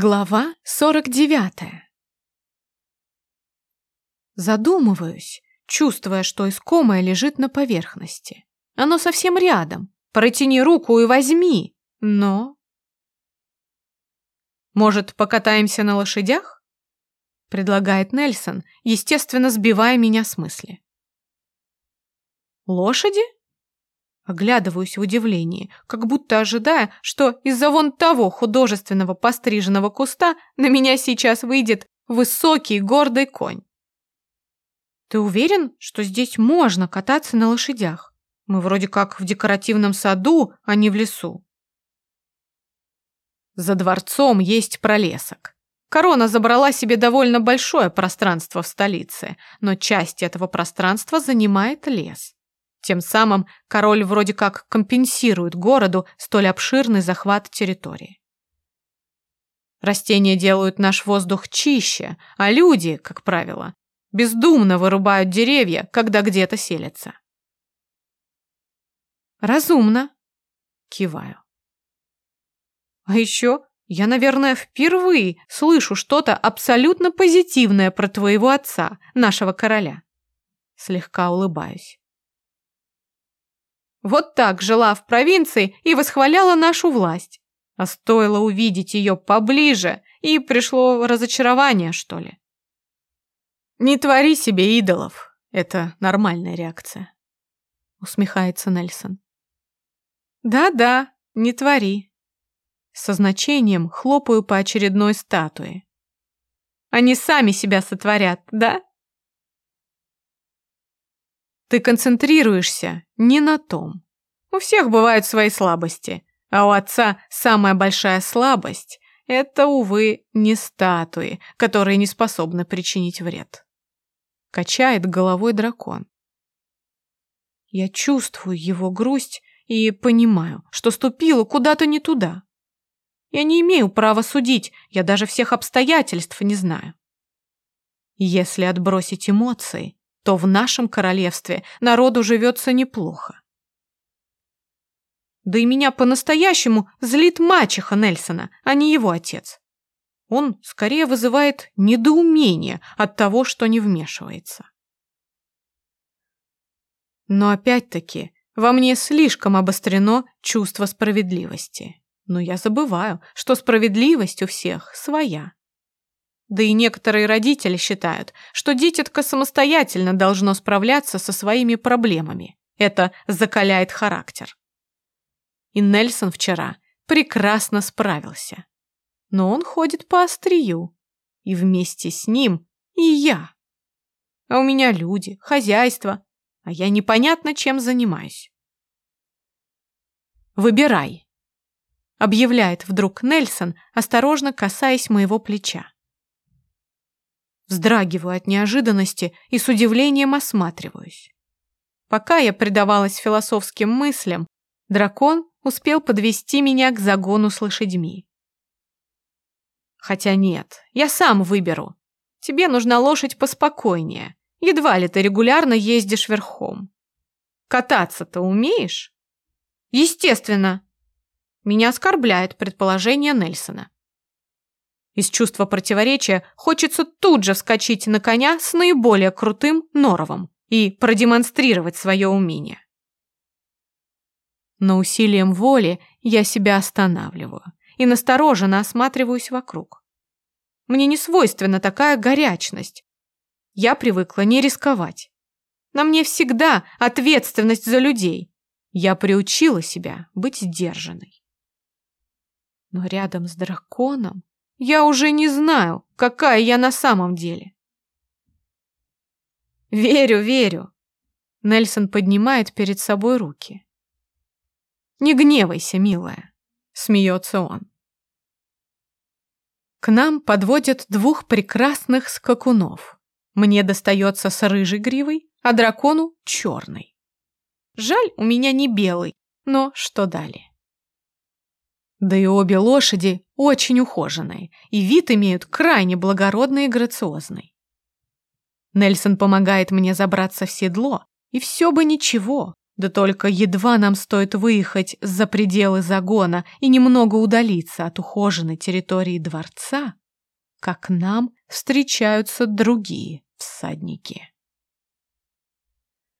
Глава 49 Задумываюсь, чувствуя, что искомое лежит на поверхности. Оно совсем рядом. Протяни руку и возьми. Но... Может, покатаемся на лошадях? Предлагает Нельсон, естественно, сбивая меня с мысли. Лошади? Оглядываюсь в удивлении, как будто ожидая, что из-за вон того художественного постриженного куста на меня сейчас выйдет высокий гордый конь. Ты уверен, что здесь можно кататься на лошадях? Мы вроде как в декоративном саду, а не в лесу. За дворцом есть пролесок. Корона забрала себе довольно большое пространство в столице, но часть этого пространства занимает лес. Тем самым король вроде как компенсирует городу столь обширный захват территории. Растения делают наш воздух чище, а люди, как правило, бездумно вырубают деревья, когда где-то селятся. Разумно, киваю. А еще я, наверное, впервые слышу что-то абсолютно позитивное про твоего отца, нашего короля. Слегка улыбаюсь. Вот так жила в провинции и восхваляла нашу власть. А стоило увидеть ее поближе, и пришло разочарование, что ли. «Не твори себе идолов. Это нормальная реакция», — усмехается Нельсон. «Да-да, не твори». Со значением хлопаю по очередной статуе. «Они сами себя сотворят, да?» Ты концентрируешься не на том. У всех бывают свои слабости, а у отца самая большая слабость – это, увы, не статуи, которые не способны причинить вред. Качает головой дракон. Я чувствую его грусть и понимаю, что ступила куда-то не туда. Я не имею права судить, я даже всех обстоятельств не знаю. Если отбросить эмоции, то в нашем королевстве народу живется неплохо. Да и меня по-настоящему злит мачеха Нельсона, а не его отец. Он скорее вызывает недоумение от того, что не вмешивается. Но опять-таки во мне слишком обострено чувство справедливости. Но я забываю, что справедливость у всех своя. Да и некоторые родители считают, что дитятка самостоятельно должно справляться со своими проблемами. Это закаляет характер. И Нельсон вчера прекрасно справился. Но он ходит по острию. И вместе с ним и я. А у меня люди, хозяйство, а я непонятно чем занимаюсь. «Выбирай», — объявляет вдруг Нельсон, осторожно касаясь моего плеча. Вздрагиваю от неожиданности и с удивлением осматриваюсь. Пока я предавалась философским мыслям, дракон успел подвести меня к загону с лошадьми. Хотя нет, я сам выберу. Тебе нужна лошадь поспокойнее. Едва ли ты регулярно ездишь верхом. Кататься-то умеешь? Естественно. Меня оскорбляет предположение Нельсона. Из чувства противоречия хочется тут же вскочить на коня с наиболее крутым норовом и продемонстрировать свое умение. Но усилием воли я себя останавливаю и настороженно осматриваюсь вокруг. Мне не свойственна такая горячность. Я привыкла не рисковать. На мне всегда ответственность за людей. Я приучила себя быть сдержанной. Но рядом с драконом я уже не знаю, какая я на самом деле. Верю, верю. Нельсон поднимает перед собой руки. Не гневайся, милая, смеется он. К нам подводят двух прекрасных скакунов. Мне достается с рыжей гривой, а дракону черный. Жаль, у меня не белый, но что далее? Да и обе лошади очень ухоженные, и вид имеют крайне благородный и грациозный. Нельсон помогает мне забраться в седло, и все бы ничего, да только едва нам стоит выехать за пределы загона и немного удалиться от ухоженной территории дворца, как нам встречаются другие всадники.